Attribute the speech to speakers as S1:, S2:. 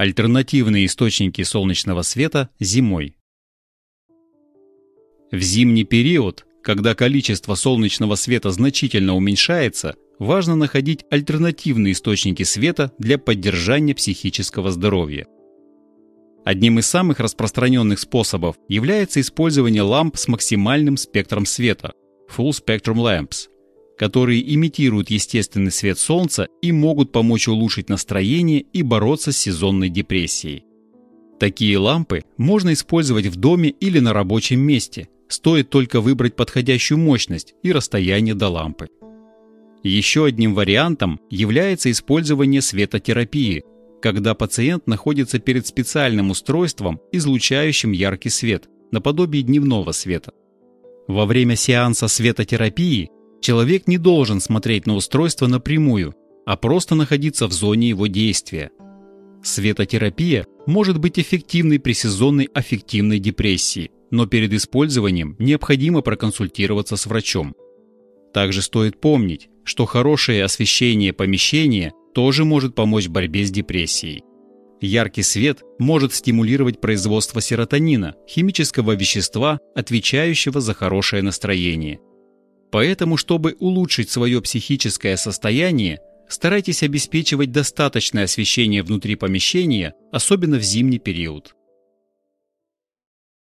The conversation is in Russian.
S1: Альтернативные источники солнечного света зимой. В зимний период, когда количество солнечного света значительно уменьшается, важно находить альтернативные источники света для поддержания психического здоровья. Одним из самых распространенных способов является использование ламп с максимальным спектром света – Full Spectrum Lamps, которые имитируют естественный свет солнца и могут помочь улучшить настроение и бороться с сезонной депрессией. Такие лампы можно использовать в доме или на рабочем месте, стоит только выбрать подходящую мощность и расстояние до лампы. Еще одним вариантом является использование светотерапии, когда пациент находится перед специальным устройством, излучающим яркий свет, наподобие дневного света. Во время сеанса светотерапии человек не должен смотреть на устройство напрямую, а просто находиться в зоне его действия. Светотерапия может быть эффективной при сезонной аффективной депрессии, но перед использованием необходимо проконсультироваться с врачом. Также стоит помнить, что хорошее освещение помещения тоже может помочь в борьбе с депрессией. Яркий свет может стимулировать производство серотонина, химического вещества, отвечающего за хорошее настроение. Поэтому, чтобы улучшить свое психическое состояние, старайтесь обеспечивать достаточное освещение внутри помещения, особенно в зимний период.